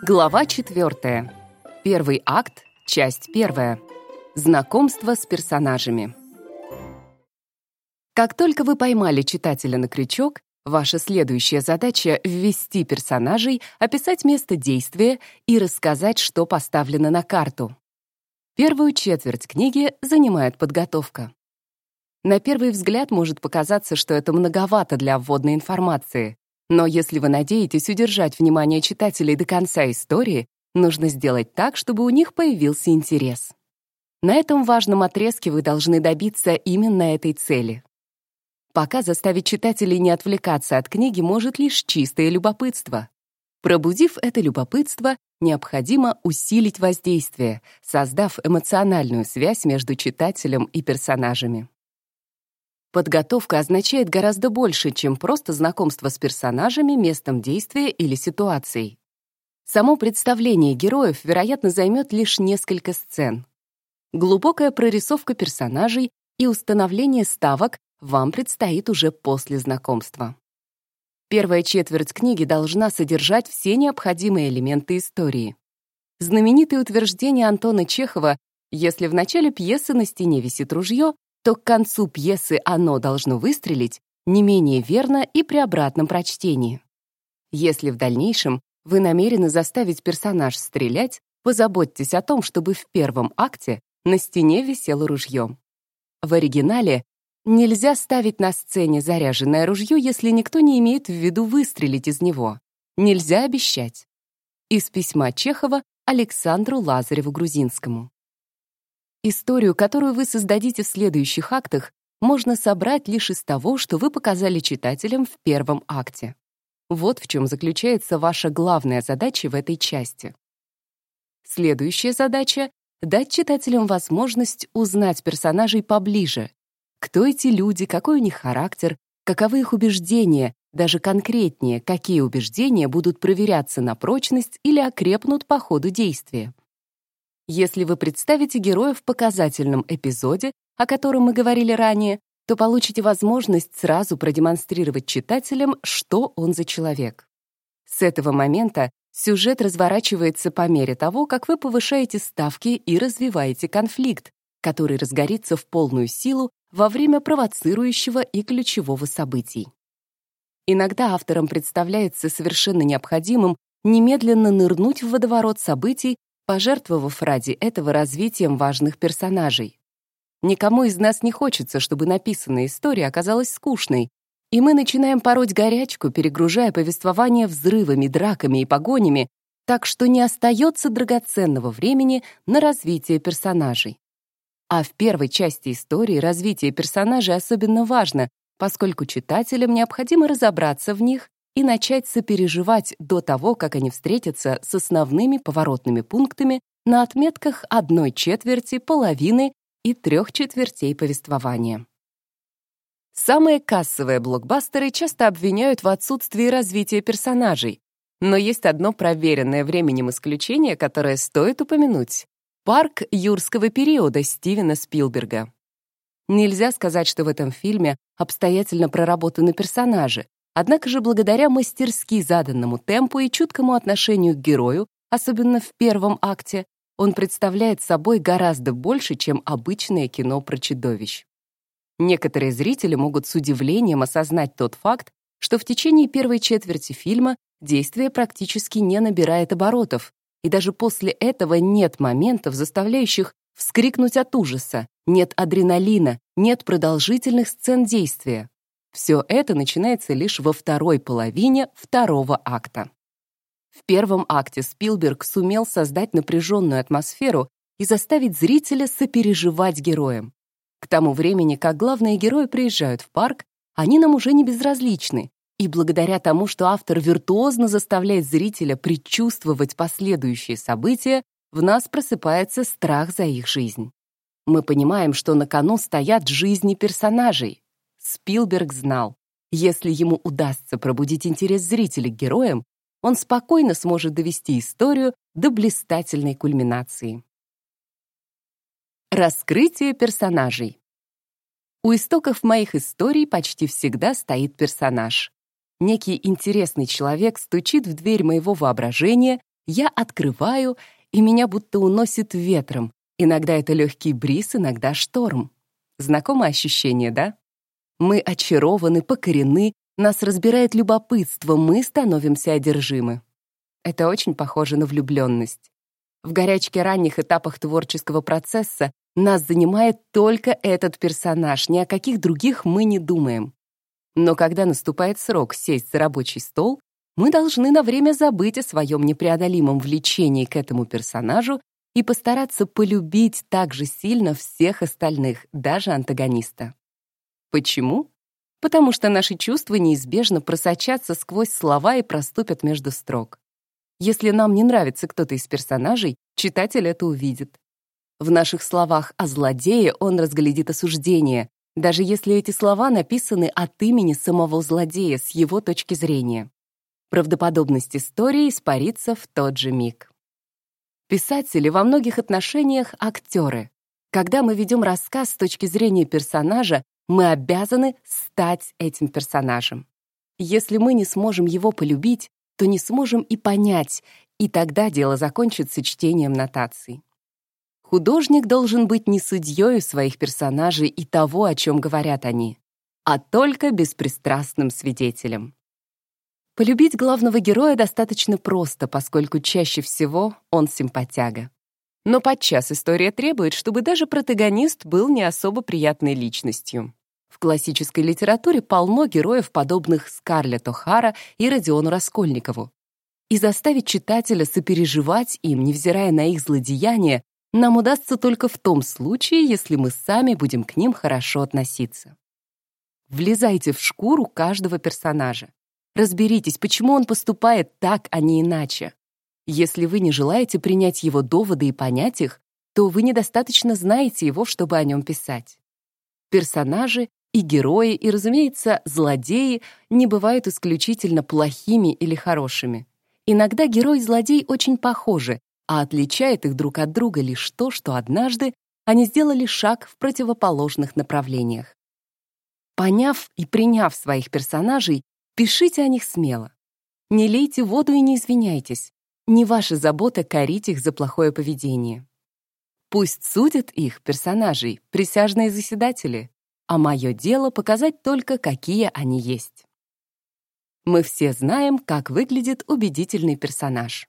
Глава 4. Первый акт, часть первая. Знакомство с персонажами. Как только вы поймали читателя на крючок, ваша следующая задача — ввести персонажей, описать место действия и рассказать, что поставлено на карту. Первую четверть книги занимает подготовка. На первый взгляд может показаться, что это многовато для вводной информации, но если вы надеетесь удержать внимание читателей до конца истории, нужно сделать так, чтобы у них появился интерес. На этом важном отрезке вы должны добиться именно этой цели. Пока заставить читателей не отвлекаться от книги может лишь чистое любопытство. Пробудив это любопытство, необходимо усилить воздействие, создав эмоциональную связь между читателем и персонажами. Подготовка означает гораздо больше, чем просто знакомство с персонажами, местом действия или ситуацией. Само представление героев, вероятно, займет лишь несколько сцен. Глубокая прорисовка персонажей и установление ставок вам предстоит уже после знакомства. Первая четверть книги должна содержать все необходимые элементы истории. Знаменитое утверждение Антона Чехова «Если в начале пьесы на стене висит ружье, то к концу пьесы оно должно выстрелить не менее верно и при обратном прочтении. Если в дальнейшем вы намерены заставить персонаж стрелять, позаботьтесь о том, чтобы в первом акте на стене висело ружье. В оригинале нельзя ставить на сцене заряженное ружье, если никто не имеет в виду выстрелить из него. Нельзя обещать. Из письма Чехова Александру Лазареву-Грузинскому. Историю, которую вы создадите в следующих актах, можно собрать лишь из того, что вы показали читателям в первом акте. Вот в чем заключается ваша главная задача в этой части. Следующая задача — дать читателям возможность узнать персонажей поближе. Кто эти люди, какой у них характер, каковы их убеждения, даже конкретнее, какие убеждения будут проверяться на прочность или окрепнут по ходу действия. Если вы представите героя в показательном эпизоде, о котором мы говорили ранее, то получите возможность сразу продемонстрировать читателям, что он за человек. С этого момента сюжет разворачивается по мере того, как вы повышаете ставки и развиваете конфликт, который разгорится в полную силу во время провоцирующего и ключевого событий. Иногда авторам представляется совершенно необходимым немедленно нырнуть в водоворот событий пожертвовав ради этого развитием важных персонажей. Никому из нас не хочется, чтобы написанная история оказалась скучной, и мы начинаем пороть горячку, перегружая повествование взрывами, драками и погонями, так что не остается драгоценного времени на развитие персонажей. А в первой части истории развитие персонажей особенно важно, поскольку читателям необходимо разобраться в них и начать сопереживать до того, как они встретятся с основными поворотными пунктами на отметках одной четверти, половины и трех четвертей повествования. Самые кассовые блокбастеры часто обвиняют в отсутствии развития персонажей, но есть одно проверенное временем исключение, которое стоит упомянуть — «Парк юрского периода» Стивена Спилберга. Нельзя сказать, что в этом фильме обстоятельно проработаны персонажи, Однако же благодаря мастерски заданному темпу и чуткому отношению к герою, особенно в первом акте, он представляет собой гораздо больше, чем обычное кино про чудовищ. Некоторые зрители могут с удивлением осознать тот факт, что в течение первой четверти фильма действие практически не набирает оборотов, и даже после этого нет моментов, заставляющих вскрикнуть от ужаса, нет адреналина, нет продолжительных сцен действия. Все это начинается лишь во второй половине второго акта. В первом акте Спилберг сумел создать напряженную атмосферу и заставить зрителя сопереживать героям. К тому времени, как главные герои приезжают в парк, они нам уже не безразличны, и благодаря тому, что автор виртуозно заставляет зрителя предчувствовать последующие события, в нас просыпается страх за их жизнь. Мы понимаем, что на кону стоят жизни персонажей, Спилберг знал, если ему удастся пробудить интерес зрителей к героям, он спокойно сможет довести историю до блистательной кульминации. Раскрытие персонажей. У истоков моих историй почти всегда стоит персонаж. Некий интересный человек стучит в дверь моего воображения, я открываю, и меня будто уносит ветром. Иногда это легкий бриз, иногда шторм. Знакомое ощущение, да? Мы очарованы, покорены, нас разбирает любопытство, мы становимся одержимы. Это очень похоже на влюбленность. В горячке ранних этапах творческого процесса нас занимает только этот персонаж, ни о каких других мы не думаем. Но когда наступает срок сесть за рабочий стол, мы должны на время забыть о своем непреодолимом влечении к этому персонажу и постараться полюбить так же сильно всех остальных, даже антагониста. Почему? Потому что наши чувства неизбежно просочатся сквозь слова и проступят между строк. Если нам не нравится кто-то из персонажей, читатель это увидит. В наших словах о злодее он разглядит осуждение, даже если эти слова написаны от имени самого злодея с его точки зрения. Правдоподобность истории испарится в тот же миг. Писатели во многих отношениях — актеры. Когда мы ведем рассказ с точки зрения персонажа, мы обязаны стать этим персонажем. Если мы не сможем его полюбить, то не сможем и понять, и тогда дело закончится чтением нотаций. Художник должен быть не судьей своих персонажей и того, о чем говорят они, а только беспристрастным свидетелем. Полюбить главного героя достаточно просто, поскольку чаще всего он симпатяга. Но подчас история требует, чтобы даже протагонист был не особо приятной личностью. В классической литературе полно героев, подобных Скарлетт О'Хара и Родиону Раскольникову. И заставить читателя сопереживать им, невзирая на их злодеяния, нам удастся только в том случае, если мы сами будем к ним хорошо относиться. Влезайте в шкуру каждого персонажа. Разберитесь, почему он поступает так, а не иначе. Если вы не желаете принять его доводы и понять их, то вы недостаточно знаете его, чтобы о нем писать. Персонажи и герои, и, разумеется, злодеи не бывают исключительно плохими или хорошими. Иногда герой и злодей очень похожи, а отличает их друг от друга лишь то, что однажды они сделали шаг в противоположных направлениях. Поняв и приняв своих персонажей, Пишите о них смело. Не лейте воду и не извиняйтесь. Не ваша забота корить их за плохое поведение. Пусть судят их, персонажей, присяжные заседатели, а мое дело показать только, какие они есть. Мы все знаем, как выглядит убедительный персонаж.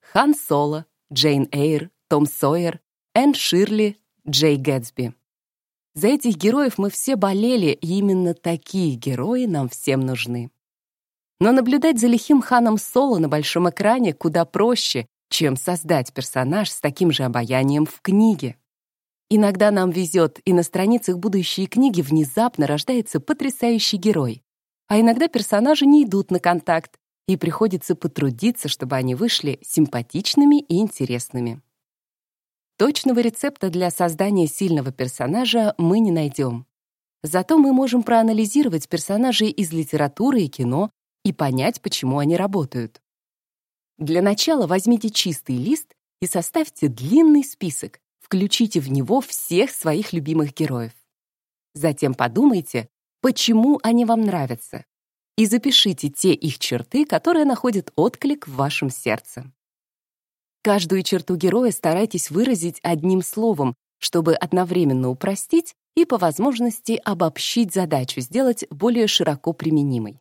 Хан Соло, Джейн Эйр, Том Сойер, Энн Ширли, Джей Гэтсби. За этих героев мы все болели, и именно такие герои нам всем нужны. Но наблюдать за лихим ханом Соло на большом экране куда проще, чем создать персонаж с таким же обаянием в книге. Иногда нам везет, и на страницах будущей книги внезапно рождается потрясающий герой. А иногда персонажи не идут на контакт, и приходится потрудиться, чтобы они вышли симпатичными и интересными. Точного рецепта для создания сильного персонажа мы не найдем. Зато мы можем проанализировать персонажей из литературы и кино, и понять, почему они работают. Для начала возьмите чистый лист и составьте длинный список, включите в него всех своих любимых героев. Затем подумайте, почему они вам нравятся, и запишите те их черты, которые находят отклик в вашем сердце. Каждую черту героя старайтесь выразить одним словом, чтобы одновременно упростить и по возможности обобщить задачу, сделать более широко применимой.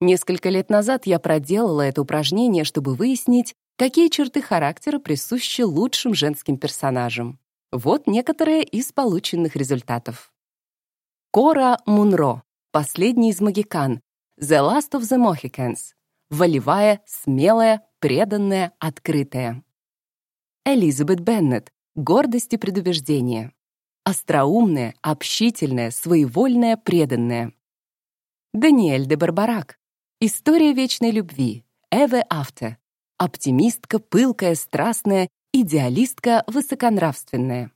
Несколько лет назад я проделала это упражнение, чтобы выяснить, какие черты характера присущи лучшим женским персонажам. Вот некоторые из полученных результатов. Кора Мунро, последний из магикан, The Last of the Mohicans, волевая, смелая, преданная, открытая. Элизабет Беннет, гордость и предубеждение. Остроумная, общительная, своевольная, преданная. Даниэль де Барбарак, История вечной любви. Эве Афте. Оптимистка, пылкая, страстная, идеалистка, высоконравственная.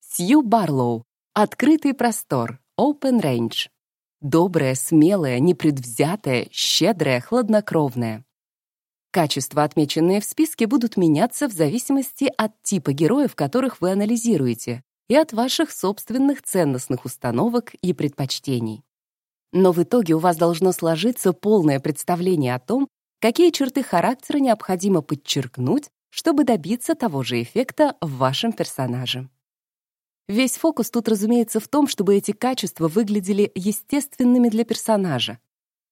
Сью Барлоу. Открытый простор. Open Range. Добрая, смелая, непредвзятая, щедрая, хладнокровная. Качества, отмеченные в списке, будут меняться в зависимости от типа героев, которых вы анализируете, и от ваших собственных ценностных установок и предпочтений. Но в итоге у вас должно сложиться полное представление о том, какие черты характера необходимо подчеркнуть, чтобы добиться того же эффекта в вашем персонаже. Весь фокус тут, разумеется, в том, чтобы эти качества выглядели естественными для персонажа.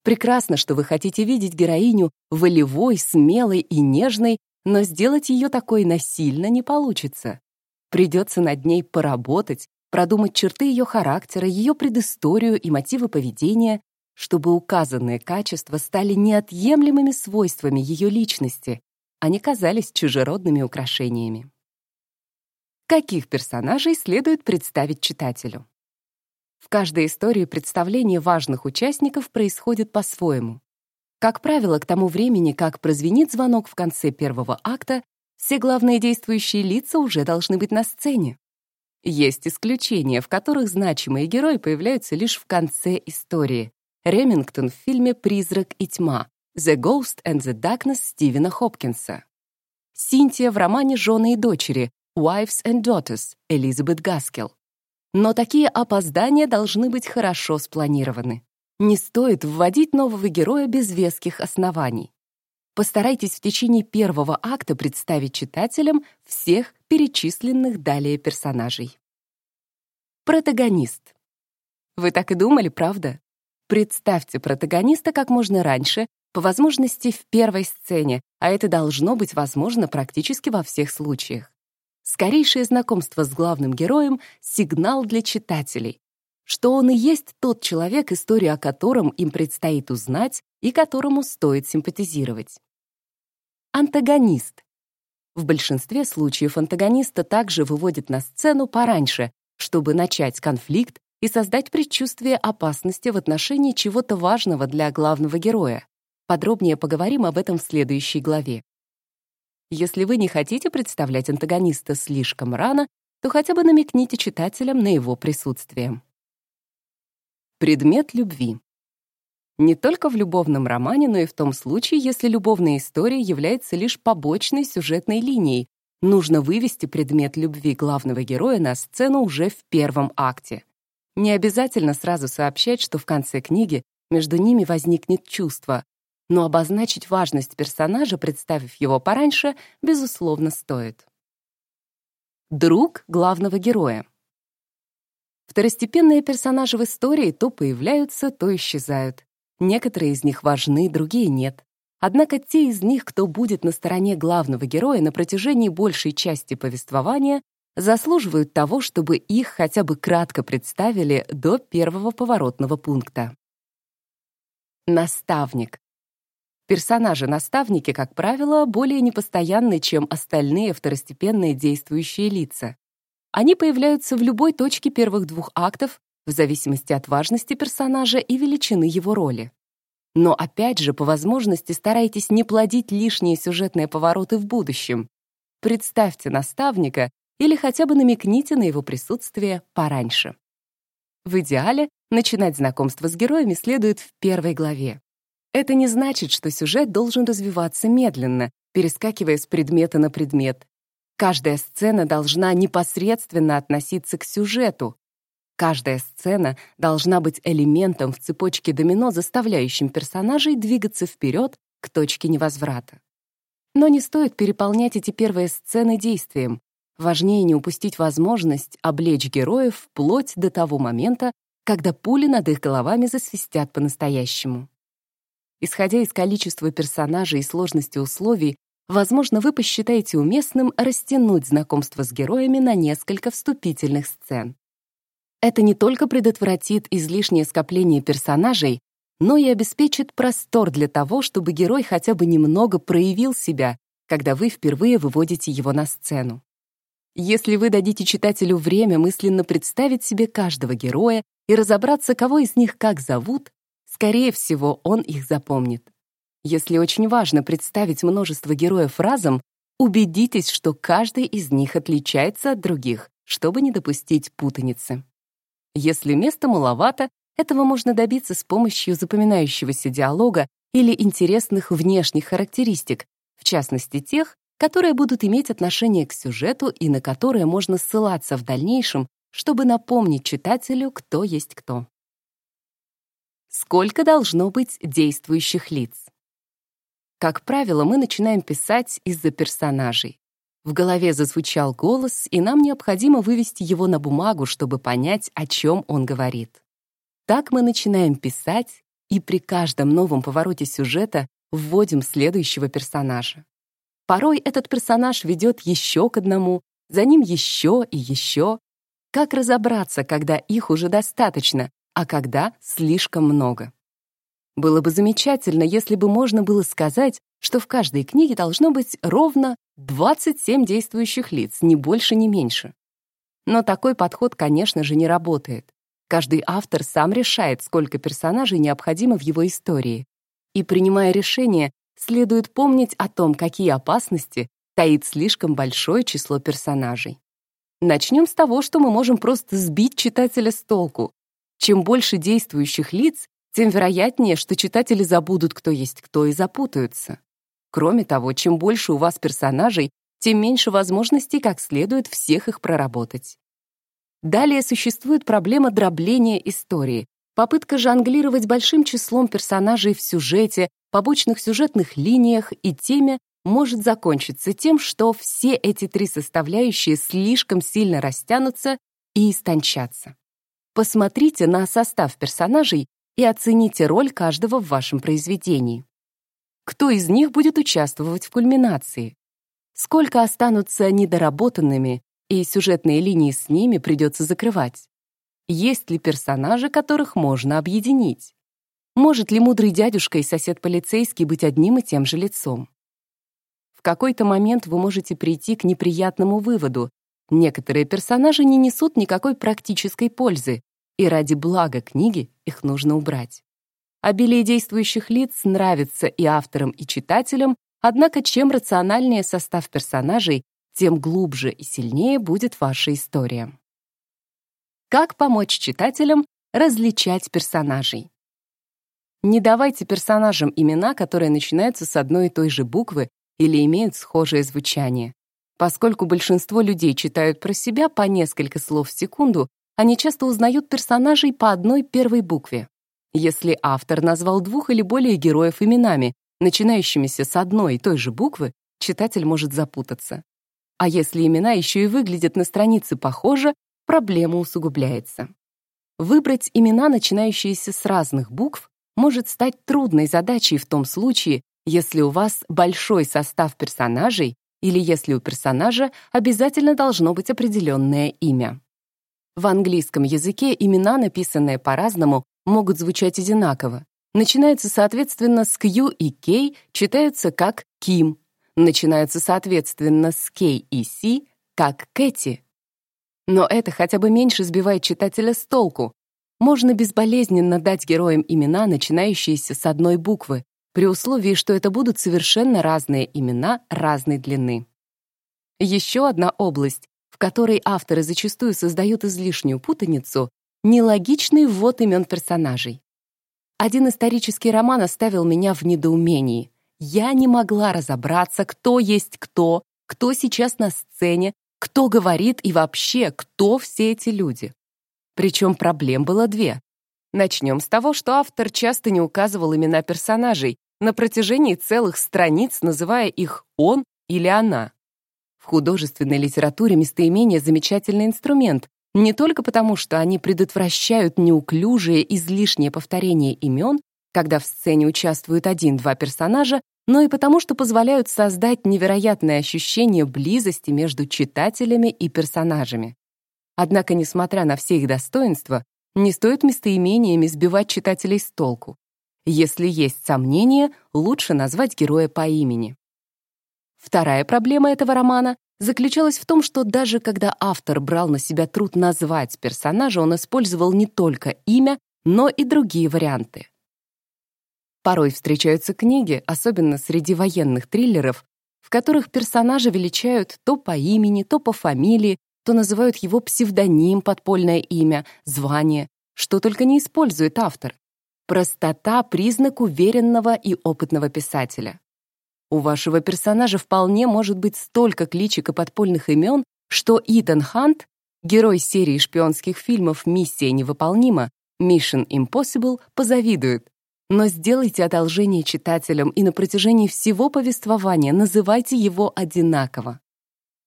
Прекрасно, что вы хотите видеть героиню волевой, смелой и нежной, но сделать ее такой насильно не получится. Придется над ней поработать, продумать черты ее характера, ее предысторию и мотивы поведения, чтобы указанные качества стали неотъемлемыми свойствами ее личности, а не казались чужеродными украшениями. Каких персонажей следует представить читателю? В каждой истории представление важных участников происходит по-своему. Как правило, к тому времени, как прозвенит звонок в конце первого акта, все главные действующие лица уже должны быть на сцене. Есть исключения, в которых значимые герои появляются лишь в конце истории. Ремингтон в фильме «Призрак и тьма» «The Ghost and the Darkness» Стивена Хопкинса. Синтия в романе «Жены и дочери» «Wives and Daughters» Элизабет Гаскел. Но такие опоздания должны быть хорошо спланированы. Не стоит вводить нового героя без веских оснований. Постарайтесь в течение первого акта представить читателям всех перечисленных далее персонажей. Протагонист. Вы так и думали, правда? Представьте протагониста как можно раньше, по возможности в первой сцене, а это должно быть возможно практически во всех случаях. Скорейшее знакомство с главным героем — сигнал для читателей, что он и есть тот человек, историю о котором им предстоит узнать и которому стоит симпатизировать. Антагонист. В большинстве случаев антагониста также выводят на сцену пораньше, чтобы начать конфликт и создать предчувствие опасности в отношении чего-то важного для главного героя. Подробнее поговорим об этом в следующей главе. Если вы не хотите представлять антагониста слишком рано, то хотя бы намекните читателям на его присутствие. Предмет любви. Не только в любовном романе, но и в том случае, если любовная история является лишь побочной сюжетной линией, нужно вывести предмет любви главного героя на сцену уже в первом акте. Не обязательно сразу сообщать, что в конце книги между ними возникнет чувство, но обозначить важность персонажа, представив его пораньше, безусловно, стоит. Друг главного героя. Второстепенные персонажи в истории то появляются, то исчезают. Некоторые из них важны, другие нет. Однако те из них, кто будет на стороне главного героя на протяжении большей части повествования, заслуживают того, чтобы их хотя бы кратко представили до первого поворотного пункта. Наставник. Персонажи-наставники, как правило, более непостоянны, чем остальные второстепенные действующие лица. Они появляются в любой точке первых двух актов, в зависимости от важности персонажа и величины его роли. Но опять же, по возможности старайтесь не плодить лишние сюжетные повороты в будущем. Представьте наставника или хотя бы намекните на его присутствие пораньше. В идеале начинать знакомство с героями следует в первой главе. Это не значит, что сюжет должен развиваться медленно, перескакивая с предмета на предмет. Каждая сцена должна непосредственно относиться к сюжету. Каждая сцена должна быть элементом в цепочке домино, заставляющим персонажей двигаться вперед к точке невозврата. Но не стоит переполнять эти первые сцены действием. Важнее не упустить возможность облечь героев вплоть до того момента, когда пули над их головами засвистят по-настоящему. Исходя из количества персонажей и сложности условий, возможно, вы посчитаете уместным растянуть знакомство с героями на несколько вступительных сцен. Это не только предотвратит излишнее скопление персонажей, но и обеспечит простор для того, чтобы герой хотя бы немного проявил себя, когда вы впервые выводите его на сцену. Если вы дадите читателю время мысленно представить себе каждого героя и разобраться, кого из них как зовут, скорее всего, он их запомнит. Если очень важно представить множество героев разом, убедитесь, что каждый из них отличается от других, чтобы не допустить путаницы. Если места маловато, этого можно добиться с помощью запоминающегося диалога или интересных внешних характеристик, в частности тех, которые будут иметь отношение к сюжету и на которые можно ссылаться в дальнейшем, чтобы напомнить читателю, кто есть кто. Сколько должно быть действующих лиц? Как правило, мы начинаем писать из-за персонажей. В голове зазвучал голос, и нам необходимо вывести его на бумагу, чтобы понять, о чем он говорит. Так мы начинаем писать, и при каждом новом повороте сюжета вводим следующего персонажа. Порой этот персонаж ведет еще к одному, за ним еще и еще. Как разобраться, когда их уже достаточно, а когда слишком много? Было бы замечательно, если бы можно было сказать, что в каждой книге должно быть ровно 27 действующих лиц, ни больше, ни меньше. Но такой подход, конечно же, не работает. Каждый автор сам решает, сколько персонажей необходимо в его истории. И принимая решение, следует помнить о том, какие опасности таит слишком большое число персонажей. Начнем с того, что мы можем просто сбить читателя с толку. Чем больше действующих лиц, тем вероятнее, что читатели забудут, кто есть кто, и запутаются. Кроме того, чем больше у вас персонажей, тем меньше возможностей как следует всех их проработать. Далее существует проблема дробления истории, попытка жонглировать большим числом персонажей в сюжете, побочных сюжетных линиях и теме может закончиться тем, что все эти три составляющие слишком сильно растянутся и истончатся. Посмотрите на состав персонажей и оцените роль каждого в вашем произведении. Кто из них будет участвовать в кульминации? Сколько останутся недоработанными, и сюжетные линии с ними придется закрывать? Есть ли персонажи, которых можно объединить? Может ли мудрый дядюшка и сосед полицейский быть одним и тем же лицом? В какой-то момент вы можете прийти к неприятному выводу. Некоторые персонажи не несут никакой практической пользы, и ради блага книги их нужно убрать. Обилие действующих лиц нравится и авторам, и читателям, однако чем рациональнее состав персонажей, тем глубже и сильнее будет ваша история. Как помочь читателям различать персонажей? Не давайте персонажам имена, которые начинаются с одной и той же буквы или имеют схожее звучание. Поскольку большинство людей читают про себя по несколько слов в секунду, они часто узнают персонажей по одной первой букве. Если автор назвал двух или более героев именами, начинающимися с одной и той же буквы, читатель может запутаться. А если имена еще и выглядят на странице похоже, проблема усугубляется. Выбрать имена, начинающиеся с разных букв, может стать трудной задачей в том случае, если у вас большой состав персонажей или если у персонажа обязательно должно быть определенное имя. В английском языке имена, написанные по-разному, могут звучать одинаково. Начинаются, соответственно, с Q и K, читаются как Ким. Начинаются, соответственно, с K и C, как Кэти. Но это хотя бы меньше сбивает читателя с толку. Можно безболезненно дать героям имена, начинающиеся с одной буквы, при условии, что это будут совершенно разные имена разной длины. Еще одна область, в которой авторы зачастую создают излишнюю путаницу, нелогичный ввод имен персонажей. Один исторический роман оставил меня в недоумении. Я не могла разобраться, кто есть кто, кто сейчас на сцене, кто говорит и вообще, кто все эти люди. Причем проблем было две. Начнем с того, что автор часто не указывал имена персонажей на протяжении целых страниц, называя их «он» или «она». В художественной литературе местоимения — замечательный инструмент, не только потому, что они предотвращают неуклюжие, излишнее повторение имен, когда в сцене участвуют один-два персонажа, но и потому, что позволяют создать невероятное ощущение близости между читателями и персонажами. Однако, несмотря на все их достоинства, не стоит местоимениями сбивать читателей с толку. Если есть сомнения, лучше назвать героя по имени. Вторая проблема этого романа заключалась в том, что даже когда автор брал на себя труд назвать персонажа, он использовал не только имя, но и другие варианты. Порой встречаются книги, особенно среди военных триллеров, в которых персонажа величают то по имени, то по фамилии, то называют его псевдоним, подпольное имя, звание, что только не использует автор. Простота — признак уверенного и опытного писателя. У вашего персонажа вполне может быть столько кличек и подпольных имен, что Итан Хант, герой серии шпионских фильмов «Миссия невыполнима», Mission Impossible, позавидует. Но сделайте одолжение читателям и на протяжении всего повествования называйте его одинаково.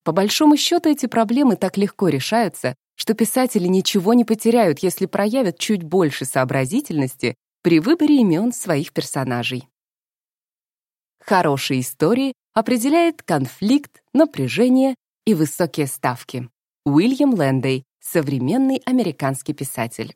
По большому счету эти проблемы так легко решаются, что писатели ничего не потеряют, если проявят чуть больше сообразительности при выборе имен своих персонажей. Хорошие истории определяет конфликт, напряжение и высокие ставки. Уильям Лэндей, современный американский писатель.